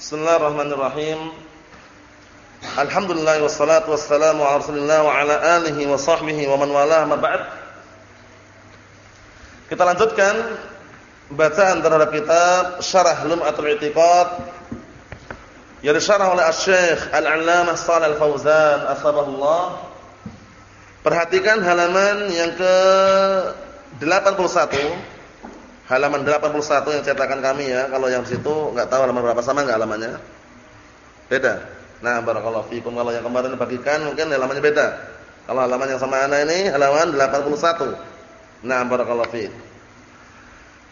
Bismillahirrahmanirrahim. Alhamdulillah wassalatu wassalamu ala Rasulillah wa ala alihi wa sahbihi wa man walah ma ba'd. Kita lanjutkan bacaan terhadap kitab Syarah Lum'atul I'tiqad yang disyarah oleh Asy-Syaikh Al-'Allamah Shalal Al-Fauzan asbahullah. Perhatikan halaman yang ke 81 halaman 81 yang cetakan kami ya. Kalau yang situ enggak tahu halaman berapa sama enggak halamannya? Beda. Nah, barakallahu fikum kalau yang kemarin dibagikan mungkin halamannya beda. Kalau halaman yang sama ana ini halaman 81. Nah, barakallahu fiik.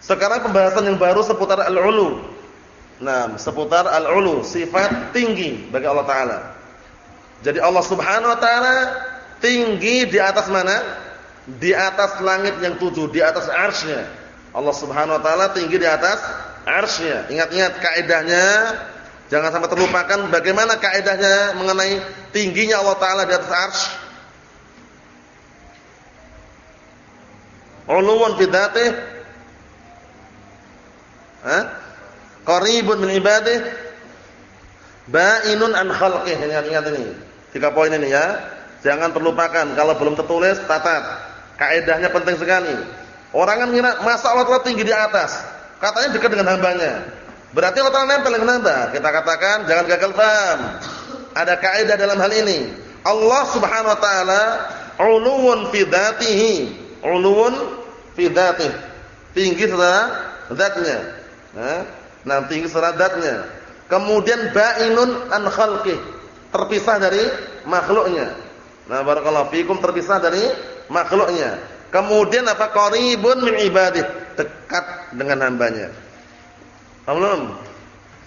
Sekarang pembahasan yang baru seputar al-ulu. Nah, seputar al-ulu, sifat tinggi bagi Allah taala. Jadi Allah Subhanahu wa taala tinggi di atas mana? Di atas langit yang tujuh, di atas arsy-Nya. Allah Subhanahu wa taala tinggi di atas arsy-Nya. Ingat-ingat kaidahnya, jangan sampai terlupakan bagaimana kaidahnya mengenai tingginya Allah taala di atas arsy. Uluwan fi dzatih. Hah? Qaribun min ibadih. Ba'inun an khalqih. Ingat-ingat ini. Tiga poin ini ya. Jangan terlupakan kalau belum tertulis catat. Kaidahnya penting sekali. Orang kan mengira masa Allah Taala tinggi di atas. Katanya dekat dengan hambanya. Berarti Allah Taala nempel dengan hamba. Kita katakan jangan gagal paham. Ada kaidah dalam hal ini. Allah Subhanahu wa taala uluwun fi dzatihi. Uluwun fi dzatihi. Tinggi secara zatnya. Nah, tinggi secara zatnya. Kemudian ba'inun an khalqih. Terpisah dari makhluknya. Nah, barakallahu fikum terpisah dari makhluknya. Kemudian apa qaribun min ibadih, dekat dengan hambanya. Paham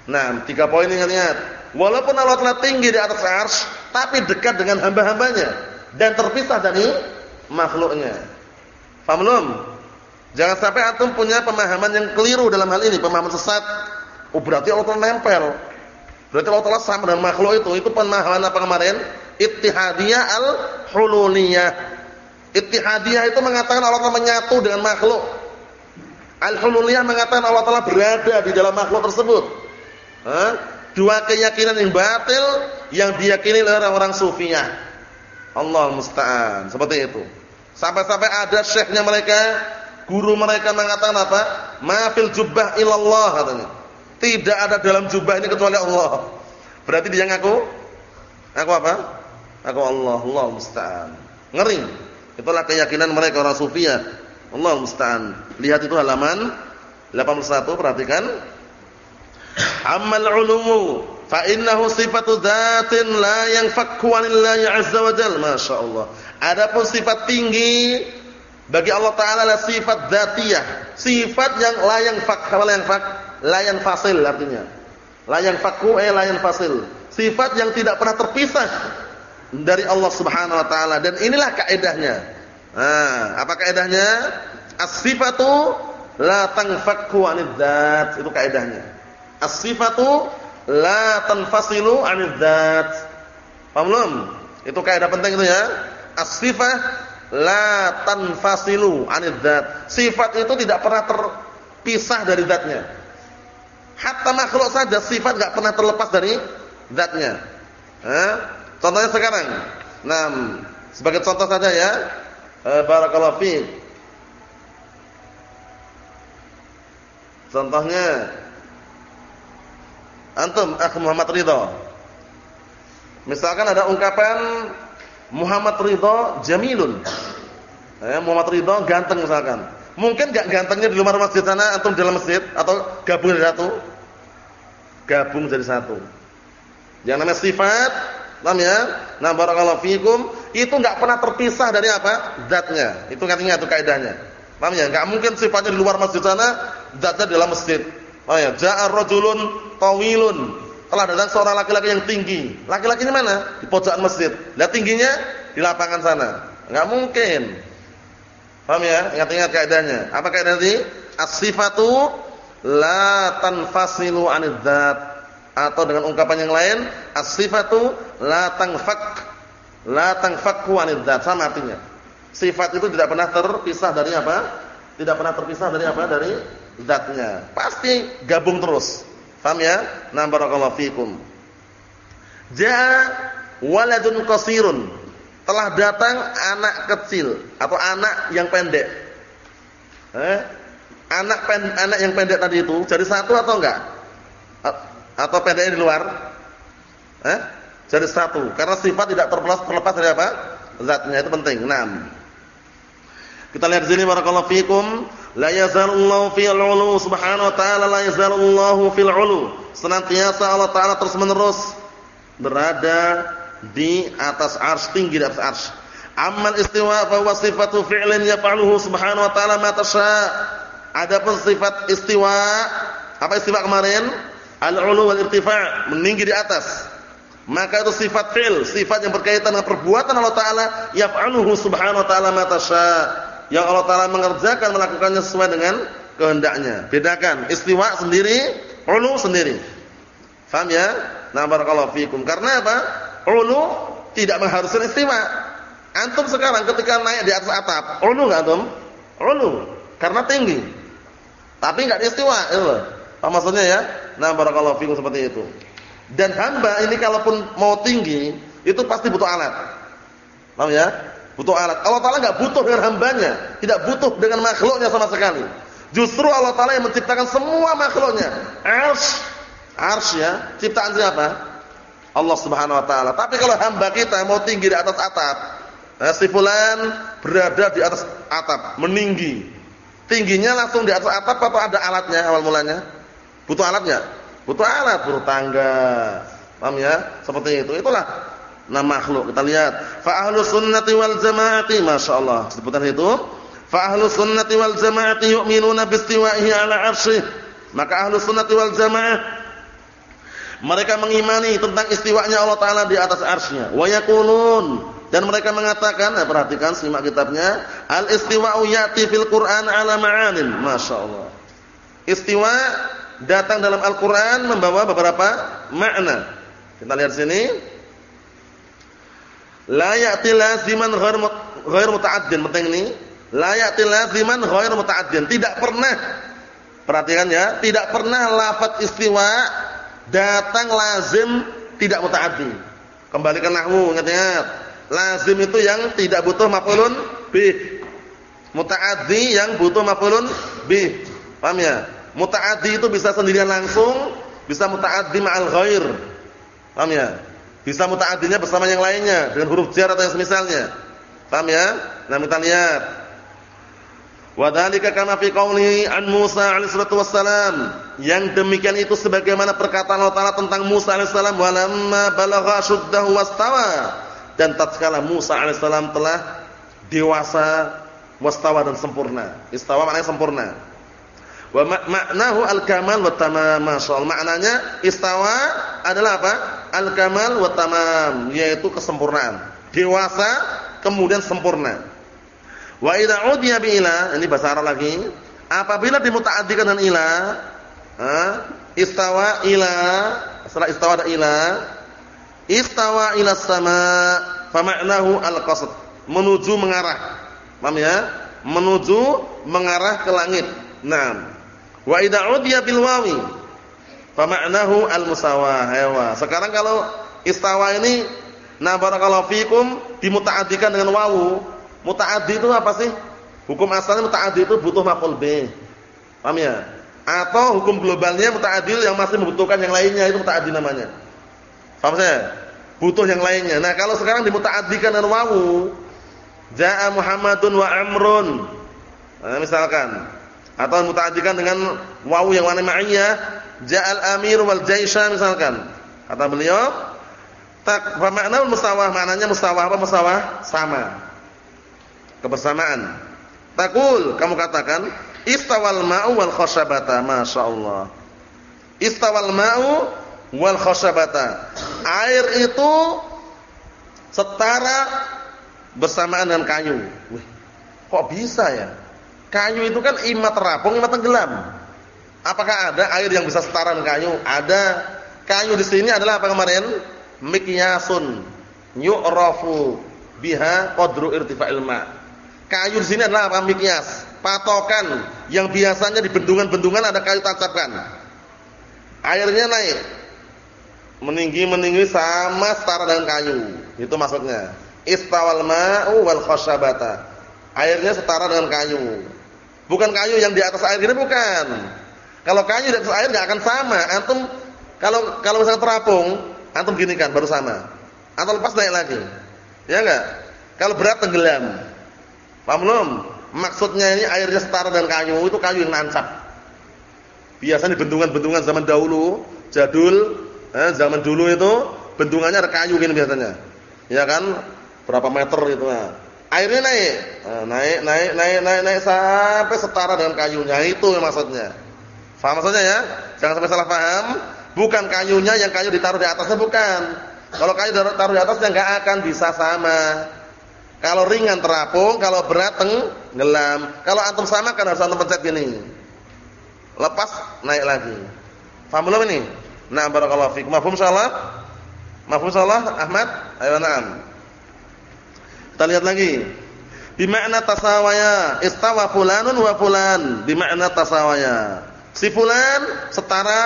Nah, tiga poin ini lihat. Walaupun Allah telah tinggi di atas arsy, tapi dekat dengan hamba-hambanya dan terpisah dari makhluknya. Paham belum? Jangan sampai antum punya pemahaman yang keliru dalam hal ini, pemahaman sesat. Oh, berarti Allah telah nempel. Berarti Allah telah sama dengan makhluk itu. Itu pemahaman apa kemarin? Ittihadiyah al-hululiyah. Ittihadiyah itu mengatakan Allah Taala menyatu dengan makhluk. Al-Hululiyah mengatakan Allah Taala berada di dalam makhluk tersebut. Hah? Dua keyakinan yang batil yang diyakini oleh orang-orang sufiyah. Allah musta'an. Seperti itu. Sampai-sampai ada syekhnya mereka, guru mereka mengatakan apa? Ma fil jubbah illallah katanya. Tidak ada dalam jubah ini kecuali Allah. Berarti dia ngaku? Aku apa? Aku Allah, Allah musta'an. Ngeri. Itulah keyakinan mereka orang sufiyah. Allah musta'an. Lihat itu halaman 81 perhatikan. Amal ulumu fa innahu sifatu dzatin la yanfakku 'anillahi 'azza wa jalla. Masyaallah. Adapun sifat tinggi bagi Allah taala adalah sifat dzatiyah, sifat yang la yanfak, la yanfak, la yanfasil artinya. La yanfakku eh la yanfasil. Sifat yang tidak pernah terpisah dari Allah Subhanahu wa taala dan inilah kaidahnya. Nah, apa kaidahnya? As-sifatu la tanfakku 'anil dzat. Itu kaidahnya. As-sifatu la tanfasilu 'anil dzat. Paham belum? Itu kaidah penting itu ya. As-sifah la tanfasilu 'anil dzat. Sifat itu tidak pernah terpisah dari zatnya. Hatta makhluk saja sifat enggak pernah terlepas dari zatnya. Eh? Contohnya sekarang. Nah, sebagai contoh saja ya. Eh, barakallahu fi. Contohnya antum akh Muhammad Ridha. Misalkan ada ungkapan Muhammad Ridha jamilun. Eh, Muhammad Ridha ganteng misalkan. Mungkin enggak gantengnya di luar masjid sana antum dalam masjid atau gabung jadi satu? Gabung jadi satu. Yang namanya sifat Paham ya? Nah, barakallahu fikum, itu enggak pernah terpisah dari apa? Zatnya. Itu katanya itu kaidahnya. Paham ya? Enggak mungkin sifatnya di luar masjid sana, zatnya di dalam masjid. Oh ya, ja'a rajulun tawilun. Telah datang seorang laki-laki yang tinggi. Laki-laki ini mana? Di pojokan masjid. Lihat tingginya di lapangan sana. Enggak mungkin. Paham ya? Ingat-ingat kaidahnya. Apa kaidah tadi? As-sifatu la tanfasilu 'anil dzat atau dengan ungkapan yang lain as-sifatu la tanfak la dzat sama artinya sifat itu tidak pernah terpisah dari apa tidak pernah terpisah dari apa dari zatnya pasti gabung terus Paham ya? Nah barakallahu fikum. Jaa waladun qasirun. Telah datang anak kecil atau anak yang pendek. Eh? Anak pen, anak yang pendek tadi itu jadi satu atau enggak? Atau pendeknya di luar? Eh? Jadi satu. Karena sifat tidak terlepas terlepas dari apa? Zatnya itu penting. Enam. Kita lihat sini barakallahu fikum, la yazalullahu fil ulu subhanahu wa ta'ala la yazalullahu fil ulu. Senantiasa Allah taala terus menerus berada di atas arsy tinggi di atas arsy. Amal istiwa fa huwa sifatu fi'lin yaf'aluhu subhanahu wa ta'ala ma tasha. Adapun sifat istiwa, apa istiwa kemarin? Al-ulu wal irtifa', meninggi di atas. Maka itu sifat fi'il, sifat yang berkaitan dengan perbuatan Allah taala yaf'aluhu subhanahu wa ta'ala ma yang Allah Taala mengerjakan melakukannya sesuai dengan kehendaknya. Bedakan istiwa sendiri, ulu sendiri. Faham ya? Nah, barakallahu fikum. Karena apa? Ulu tidak mengharuskan istiwa. Antum sekarang ketika naik di atas atap, ulu enggak antum? Ulu. Karena tinggi. Tapi enggak istiwa, itu Apa maksudnya ya? Nah, barakallahu fikum seperti itu. Dan hamba ini kalaupun mau tinggi, itu pasti butuh alat. Paham ya? Butuh alat. Allah Taala enggak butuh dengan hambanya, tidak butuh dengan makhluknya sama sekali. Justru Allah Taala yang menciptakan semua makhluknya. Ars, ars ya, ciptaan siapa? Allah Subhanahu wa taala. Tapi kalau hamba kita mau tinggi di atas atap, nah, si fulan berada di atas atap, meninggi. Tingginya langsung di atas atap atau ada alatnya awal mulanya? Butuh alatnya? Butuh alat, butuh tangga. Paham ya? Seperti itu. Itulah nah makhluk. Kita lihat, fa ahlus sunnati wal jamaati, masyaallah. Sebutan itu, fa ahlus sunnati wal jamaati yu'minuna bistiwa'ihi 'ala 'arsyih. Maka ahlus sunnati wal jamaah mereka mengimani tentang istiwanya Allah taala di atas arsy-Nya. Wa dan mereka mengatakan, nah perhatikan simak kitabnya, al-istiwa'u ya'ti fil Qur'an 'ala ma'anin. Masyaallah. Istiwa datang dalam Al-Qur'an membawa beberapa makna. Kita lihat sini. La ya'ti laziman ghair muta'addin. Penting ini. La ya'ti laziman ghair muta'addin. Tidak pernah perhatikan ya, tidak pernah lafaz istiwa datang lazim tidak muta'addi. Kembalikan nahwu, ingat-ingat. Lazim itu yang tidak butuh maf'ulun bih. Muta'addi yang butuh maf'ulun bih. Paham ya? Muta'addi itu bisa sendirian langsung, bisa muta'addi ma'al ghair. Paham ya? Bisa muta'addinya bersama yang lainnya dengan huruf jar atau yang semisalnya. Paham ya? Nah, kita lihat. Wa dzalika kama fi an Musa alaihi wassalam. Yang demikian itu sebagaimana perkataan Allah Taala tentang Musa alaihi salam walamma balagha shuddahu wastawa. Dan tatkala Musa alaihi salam telah dewasa wastawa dan sempurna. Istawa maknanya sempurna. Wa maknahu al-kamal wa tamam. Masyaallah maknanya istawa adalah apa? Al-kamal wa tamam, yaitu kesempurnaan. Dewasa kemudian sempurna. Wa idza udiya bi ila, ini bahasa Arab lagi. Apabila dimutaaddikan dengan ila, istawa ila, setelah istawa ada ila, istawa ila sama, fa maknahu al-qasd, menuju mengarah. Paham ya? Menuju mengarah ke langit. Naam. Wa idza udiya bil wawi fa ma'nahu al musawah. Sekarang kalau istawa ini na barakallahu fikum dimutaaddikan dengan wawu. Mutaaddi itu apa sih? Hukum asalnya mutaaddi itu butuh maf'ul bih. Paham ya? Atau hukum globalnya mutaadil yang masih membutuhkan yang lainnya itu mutaaddi namanya. Paham saya? Butuh yang lainnya. Nah, kalau sekarang dimutaaddikan dengan wawu, jaa Muhammadun wa Amrun. Nah, misalkan atau mutaaddikan dengan wawu yang mana ma'iyah. Ja'al amir wal jaisha misalkan. Kata beliau tak fa makna mustawah. Maknanya mustawah apa? Mustawah sama. Kebersamaan. Takul kamu katakan istawal ma'u wal khashabata masyaallah. Istawal ma'u wal khashabata air itu setara bersamaan dengan kayu. Wih, kok bisa ya Kayu itu kan ima terapung, ima tenggelam. Apakah ada air yang bisa setara dengan kayu? Ada. Kayu di sini adalah apa kemarin? Mikyasun yu'rafu biha qadru irtifa'il ma. Kayu di sini adalah apa? Mikyas, patokan yang biasanya di bendungan-bendungan ada kayu tancapkan. Airnya naik. Meninggi-meninggi sama setara dengan kayu. Itu maksudnya. Istawal ma'u wal khashabata. Airnya setara dengan kayu. Bukan kayu yang di atas air ini bukan. Kalau kayu di atas air enggak akan sama. Antum kalau kalau misalnya terapung, antum gini kan baru sama. Antum lepas naik lagi. Ya enggak? Kalau berat tenggelam. Paham belum? Maksudnya ini airnya setara dengan kayu, itu kayu yang nancap. Biasanya bendungan-bendungan zaman dahulu, jadul, eh, zaman dulu itu bendungannya ada kayu gini biasanya. Ya kan? Berapa meter itu nah. Airnya naik. Nah, naik, naik, naik, naik, naik sampai setara dengan kayunya. Itu maksudnya. Faham maksudnya ya? Jangan sampai salah paham. Bukan kayunya yang kayu ditaruh di atasnya bukan. Kalau kayu ditaruh di atasnya enggak akan bisa sama. Kalau ringan terapung, kalau berat tenggelam. Kalau antum sama kan harus antum pencet gini. Lepas naik lagi. Paham belum ini? Nah, barakallahu fiik. Mafhum insyaallah? Mafhum insyaallah Ahmad? Ayo na'am. Kita lihat lagi. Di makna tasawaya, istawa fulanun wa fulan. Di makna tasawaya. Si fulan setara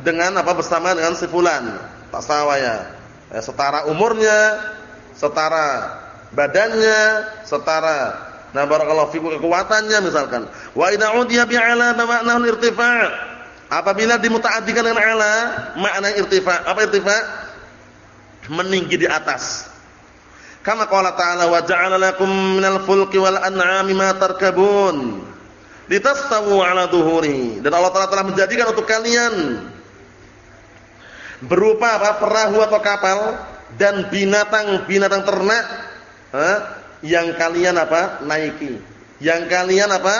dengan apa bersama dengan si fulan. Tasawaya. Ya, setara umurnya, setara badannya setara. Nah, barakallahu fikum kekuatannya misalkan. Wa idza udiya bi'ala ma'nahu irtifa'. Apabila dimutaaddikan dengan ala, makna irtifa'. Apa irtifa'? Meninggi di atas. Kama qala ta'ala wa ja'ala lakum minal fulki wal an'ami ma tarkabun. Litastawu 'ala dhuhuri. Dan Allah Ta'ala telah menjadikan untuk kalian berupa apa? perahu atau kapal dan binatang-binatang ternak yang kalian apa? naiki. Yang kalian apa?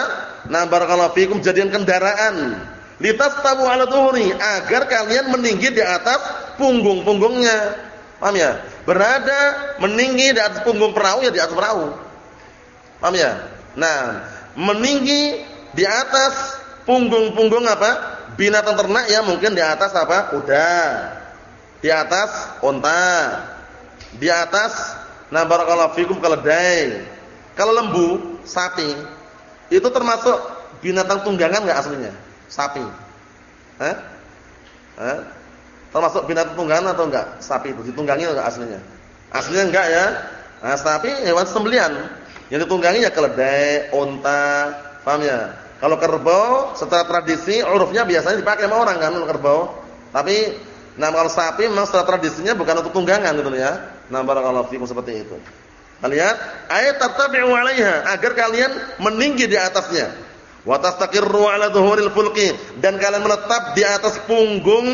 Na barakallahu fikum jadikan kendaraan. Litastawu 'ala dhuhri agar kalian meninggi di atas punggung-punggungnya. Paham ya? Berada meninggi di atas punggung perahu ya di atas perahu. Paham ya? Nah, meninggi di atas punggung-punggung apa? Binatang ternak ya mungkin di atas apa? Kuda. Di atas unta. Di atas Nah barakallahu fikum keledai. Kalau lembu, sapi, itu termasuk binatang tunggangan enggak aslinya? Sapi. Hah? Hah? Termasuk binatang tunggangan atau enggak? Sapi itu ditunggangi atau enggak aslinya? Aslinya enggak ya. Nah, sapi hewan sembelian. Yang ditunggangi ya keledai, unta, paham ya? Kalau kerbau secara tradisi urufnya biasanya dipakai sama orang kan kerbau. Tapi nah kalau sapi memang secara tradisinya bukan untuk tunggangan gitu ya. Nah barakallahu fikum seperti itu. Lihat, ayat tattabi'u 'alaiha agar kalian meninggi di atasnya. Wa tastaqirru 'ala dhuhuril fulki dan kalian menetap di atas punggung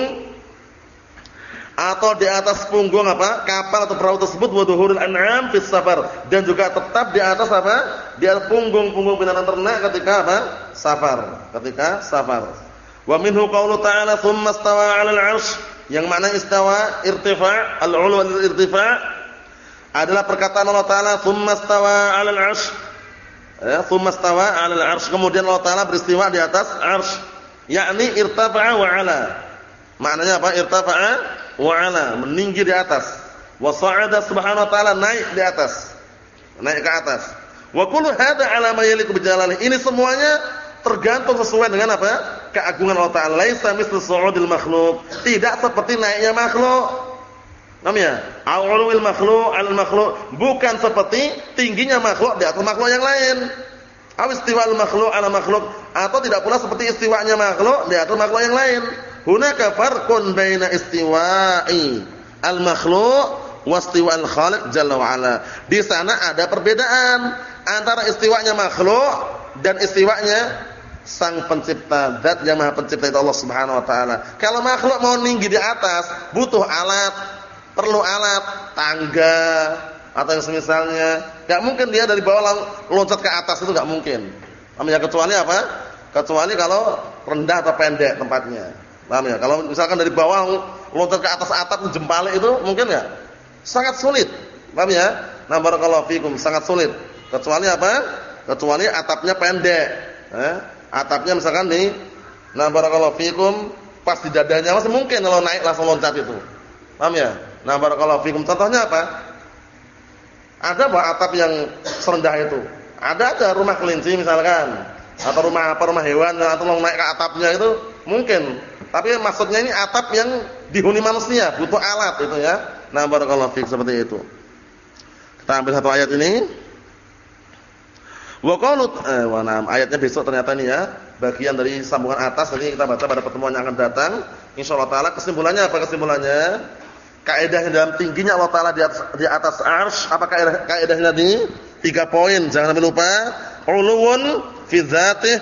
atau di atas punggung apa? kapal atau perahu tersebut wa dhuhuril an'am fis safar dan juga tetap di atas apa? di atas punggung-punggung binatang ternak ketika apa? safar, ketika safar. Wa minhu qaulu ta'ala tsumma stawa 'alal 'arsy yang mana istawa irtifa' al-'ulu wal irtifa' adalah perkataan Allah taala tsumma stawa 'alal 'arsy ya tsumma stawa 'alal 'arsy kemudian Allah taala beristiwa di atas 'arsy yakni irtafa'a wa 'ala maknanya apa irtafa'a wa 'ala meninggi di atas wa sa'ada subhanahu wa ta'ala naik di atas naik ke atas wa kullu hadza 'ala ma yaliqu ini semuanya tergantung sesuai dengan apa? keagungan Allah Taala. Laisa mislu su'udil makhluk. Tidak seperti naiknya makhluk. Namanya, awalul makhluk al makhluk bukan seperti tingginya makhluk di atas makhluk yang lain. Aw istiwa'ul makhluk ala makhluk atau tidak pula seperti istiwanya makhluk di atas makhluk yang lain. Hunaka farqun baina istiwa'i al makhluk wa istiwa'il khaliq jalla wa ala. Di sana ada perbedaan antara istiwanya makhluk dan istiwanya sang pencipta, zat yang maha pencipta itu Allah Subhanahu wa taala. Kalau makhluk mau tinggi di atas, butuh alat, perlu alat, tangga atau yang semisalnya. Enggak mungkin dia dari bawah loncat ke atas itu enggak mungkin. Namanya kecuali apa? Kecuali kalau rendah atau pendek tempatnya. Paham ya? Kalau misalkan dari bawah loncat ke atas atap jempale itu mungkin enggak? Sangat sulit. Paham ya? Nah, barakallahu fikum, sangat sulit. Kecuali apa? Kecuali atapnya pendek. Eh? atapnya misalkan nih nah barakallahu fikum pas di dadanya masih mungkin kalau naik langsung loncat itu. Paham ya? Nah barakallahu fikum contohnya apa? Ada apa atap yang serendah itu? Ada ada rumah kelinci misalkan atau rumah apa rumah hewan atau naik ke atapnya itu mungkin. Tapi maksudnya ini atap yang dihuni manusia, butuh alat itu ya. Nah, barakallahu fiik seperti itu. Kita ambil satu ayat ini. Wa qalut eh, wa nam. Ayatnya besok ternyata ini ya, bagian dari sambungan atas nanti kita baca pada pertemuan yang akan datang. Insyaallah taala kesimpulannya apa kesimpulannya? Kaidahnya dalam tingginya Allah taala di atas di atas arsy, apa kaidah kaidahnya tadi? Tiga poin, jangan sampai lupa. Uluwun fi dzatih,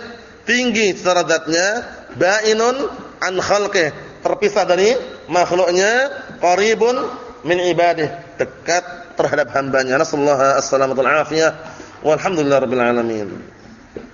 tinggi secara zatnya, ba'inun an khalqih, terpisah dari makhluknya, qaribun min ibadih, dekat terhadap hambanya. Nasallahu alaihi wasallam Walhamdulillahirabbil alamin.